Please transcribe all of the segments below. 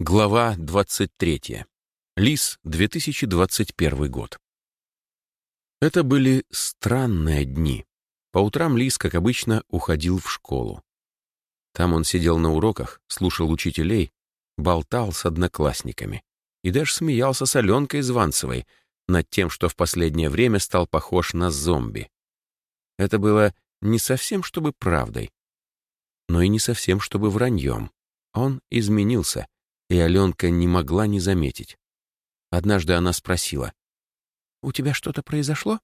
Глава 23. Лис, 2021 год. Это были странные дни. По утрам Лис, как обычно, уходил в школу. Там он сидел на уроках, слушал учителей, болтал с одноклассниками и даже смеялся с Аленкой Званцевой над тем, что в последнее время стал похож на зомби. Это было не совсем чтобы правдой, но и не совсем чтобы враньем. Он изменился — и Аленка не могла не заметить. Однажды она спросила, «У тебя что-то произошло?»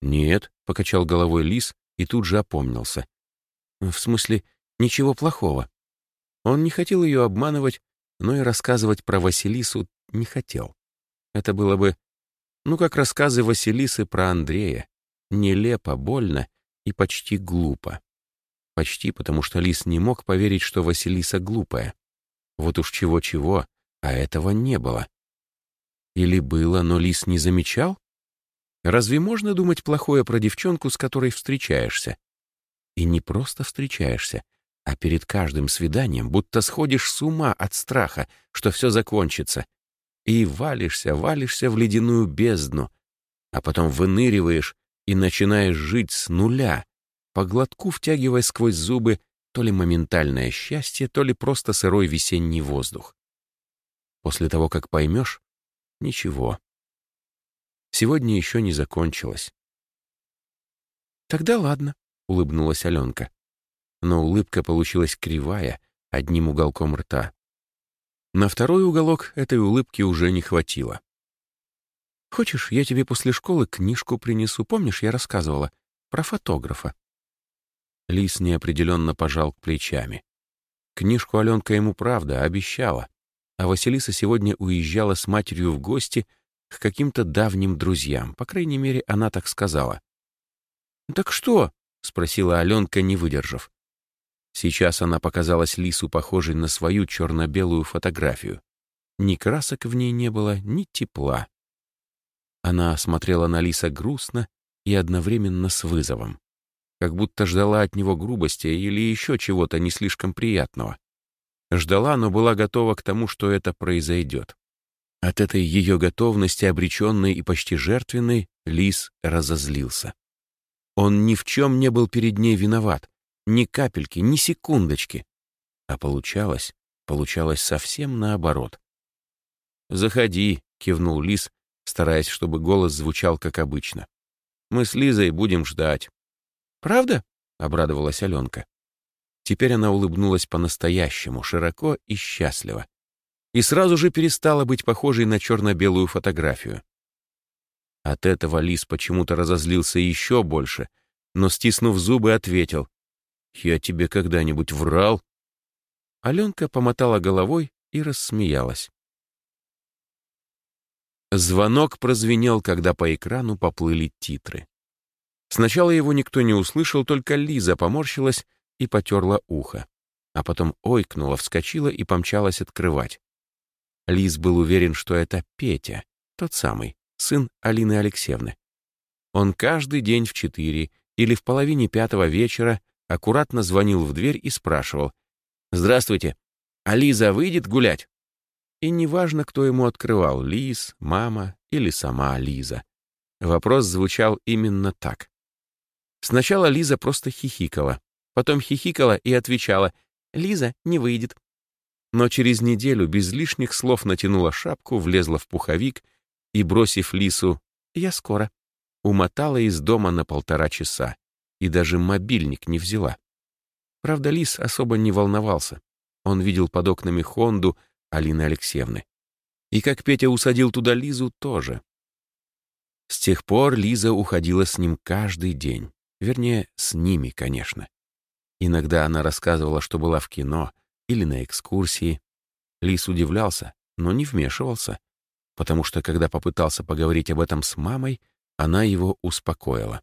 «Нет», — покачал головой лис и тут же опомнился. «В смысле, ничего плохого». Он не хотел ее обманывать, но и рассказывать про Василису не хотел. Это было бы, ну, как рассказы Василисы про Андрея. Нелепо, больно и почти глупо. Почти потому, что Лис не мог поверить, что Василиса глупая. Вот уж чего-чего, а этого не было. Или было, но лис не замечал? Разве можно думать плохое про девчонку, с которой встречаешься? И не просто встречаешься, а перед каждым свиданием будто сходишь с ума от страха, что все закончится, и валишься, валишься в ледяную бездну, а потом выныриваешь и начинаешь жить с нуля, по глотку втягивая сквозь зубы то ли моментальное счастье, то ли просто сырой весенний воздух. После того, как поймешь, ничего. Сегодня еще не закончилось. «Тогда ладно», — улыбнулась Аленка. Но улыбка получилась кривая, одним уголком рта. На второй уголок этой улыбки уже не хватило. «Хочешь, я тебе после школы книжку принесу? Помнишь, я рассказывала? Про фотографа. Лис неопределенно пожал плечами. Книжку Аленка ему правда обещала, а Василиса сегодня уезжала с матерью в гости к каким-то давним друзьям, по крайней мере, она так сказала. «Так что?» — спросила Аленка, не выдержав. Сейчас она показалась Лису похожей на свою черно-белую фотографию. Ни красок в ней не было, ни тепла. Она смотрела на Лиса грустно и одновременно с вызовом как будто ждала от него грубости или еще чего-то не слишком приятного. Ждала, но была готова к тому, что это произойдет. От этой ее готовности, обреченной и почти жертвенной, Лис разозлился. Он ни в чем не был перед ней виноват, ни капельки, ни секундочки. А получалось, получалось совсем наоборот. «Заходи», — кивнул Лис, стараясь, чтобы голос звучал как обычно. «Мы с Лизой будем ждать». «Правда?» — обрадовалась Аленка. Теперь она улыбнулась по-настоящему, широко и счастливо. И сразу же перестала быть похожей на черно-белую фотографию. От этого Лис почему-то разозлился еще больше, но, стиснув зубы, ответил. «Я тебе когда-нибудь врал?» Аленка помотала головой и рассмеялась. Звонок прозвенел, когда по экрану поплыли титры. Сначала его никто не услышал, только Лиза поморщилась и потерла ухо. А потом ойкнула, вскочила и помчалась открывать. Лиз был уверен, что это Петя, тот самый, сын Алины Алексеевны. Он каждый день в четыре или в половине пятого вечера аккуратно звонил в дверь и спрашивал «Здравствуйте, а Лиза выйдет гулять?» И неважно, кто ему открывал, Лиз, мама или сама Лиза. Вопрос звучал именно так. Сначала Лиза просто хихикала, потом хихикала и отвечала «Лиза не выйдет». Но через неделю без лишних слов натянула шапку, влезла в пуховик и, бросив Лису «Я скоро», умотала из дома на полтора часа и даже мобильник не взяла. Правда, Лис особо не волновался. Он видел под окнами Хонду Алины Алексеевны. И как Петя усадил туда Лизу, тоже. С тех пор Лиза уходила с ним каждый день. Вернее, с ними, конечно. Иногда она рассказывала, что была в кино или на экскурсии. Лис удивлялся, но не вмешивался, потому что, когда попытался поговорить об этом с мамой, она его успокоила.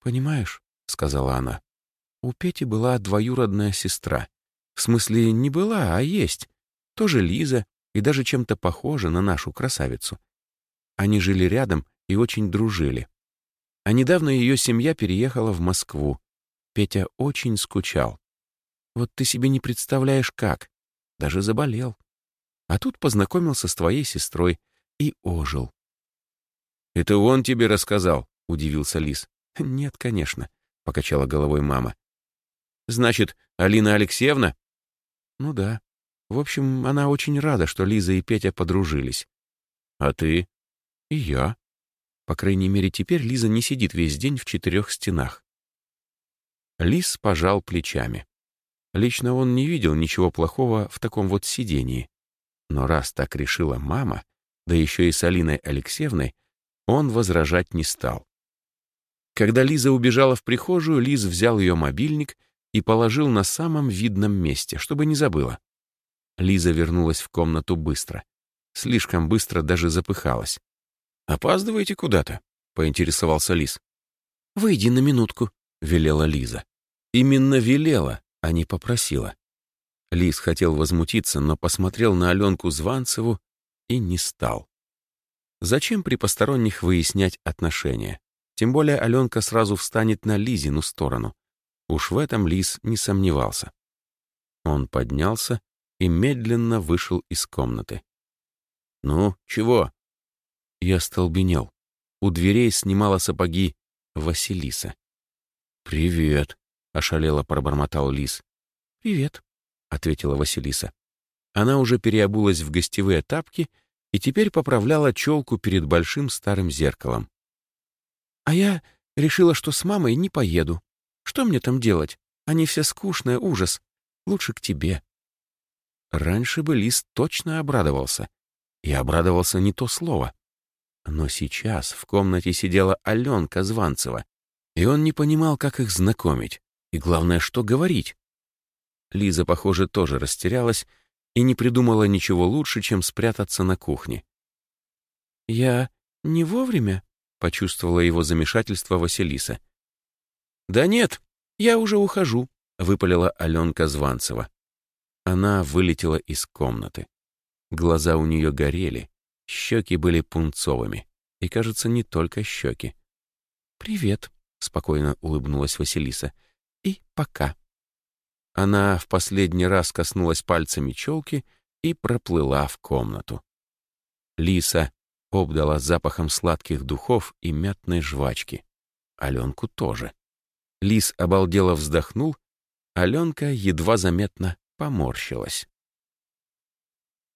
«Понимаешь», — сказала она, — «у Пети была двоюродная сестра. В смысле, не была, а есть. Тоже Лиза и даже чем-то похожа на нашу красавицу. Они жили рядом и очень дружили. А недавно ее семья переехала в Москву. Петя очень скучал. Вот ты себе не представляешь, как. даже заболел. А тут познакомился с твоей сестрой и ожил. «Это он тебе рассказал?» — удивился Лис. «Нет, конечно», — покачала головой мама. «Значит, Алина Алексеевна?» «Ну да. В общем, она очень рада, что Лиза и Петя подружились». «А ты?» «И я. По крайней мере, теперь Лиза не сидит весь день в четырех стенах». Лис пожал плечами. Лично он не видел ничего плохого в таком вот сидении. Но раз так решила мама, да еще и с Алиной Алексеевной, он возражать не стал. Когда Лиза убежала в прихожую, Лиз взял ее мобильник и положил на самом видном месте, чтобы не забыла. Лиза вернулась в комнату быстро. Слишком быстро даже запыхалась. «Опаздываете куда-то?» — поинтересовался Лиз. «Выйди на минутку», — велела Лиза. Именно велела, а не попросила. Лис хотел возмутиться, но посмотрел на Аленку Званцеву и не стал. Зачем при посторонних выяснять отношения? Тем более Аленка сразу встанет на Лизину сторону. Уж в этом Лис не сомневался. Он поднялся и медленно вышел из комнаты. «Ну, чего?» Я столбенел. У дверей снимала сапоги Василиса. «Привет», — ошалело пробормотал Лис. «Привет», — ответила Василиса. Она уже переобулась в гостевые тапки и теперь поправляла челку перед большим старым зеркалом. «А я решила, что с мамой не поеду. Что мне там делать? Они все скучные, ужас. Лучше к тебе». Раньше бы Лис точно обрадовался. И обрадовался не то слово. Но сейчас в комнате сидела Аленка Званцева, и он не понимал, как их знакомить. И главное, что говорить. Лиза, похоже, тоже растерялась и не придумала ничего лучше, чем спрятаться на кухне. «Я не вовремя?» — почувствовала его замешательство Василиса. «Да нет, я уже ухожу», — выпалила Аленка Званцева. Она вылетела из комнаты. Глаза у нее горели, щеки были пунцовыми. И, кажется, не только щеки. «Привет», — спокойно улыбнулась Василиса. «И пока». Она в последний раз коснулась пальцами челки и проплыла в комнату. Лиса обдала запахом сладких духов и мятной жвачки. Аленку тоже. Лис обалдело вздохнул, Аленка едва заметно поморщилась.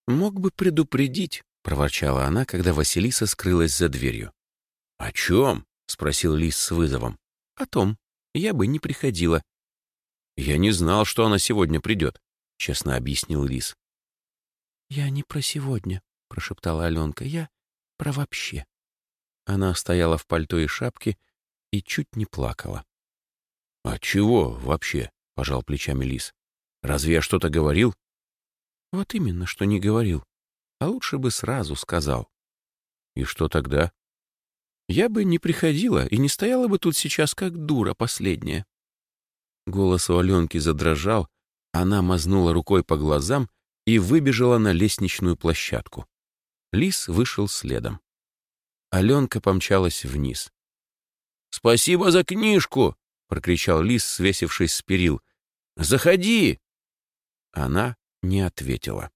«Мог бы предупредить», — проворчала она, когда Василиса скрылась за дверью. «О чем?» — спросил Лис с вызовом. «О том. Я бы не приходила. «Я не знал, что она сегодня придет», — честно объяснил Лис. «Я не про сегодня», — прошептала Аленка. «Я про вообще». Она стояла в пальто и шапке и чуть не плакала. «А чего вообще?» — пожал плечами Лис. «Разве я что-то говорил?» «Вот именно, что не говорил. А лучше бы сразу сказал». «И что тогда?» «Я бы не приходила и не стояла бы тут сейчас как дура последняя». Голос у Аленки задрожал, она мазнула рукой по глазам и выбежала на лестничную площадку. Лис вышел следом. Аленка помчалась вниз. «Спасибо за книжку!» — прокричал Лис, свесившись с перил. «Заходи!» Она не ответила.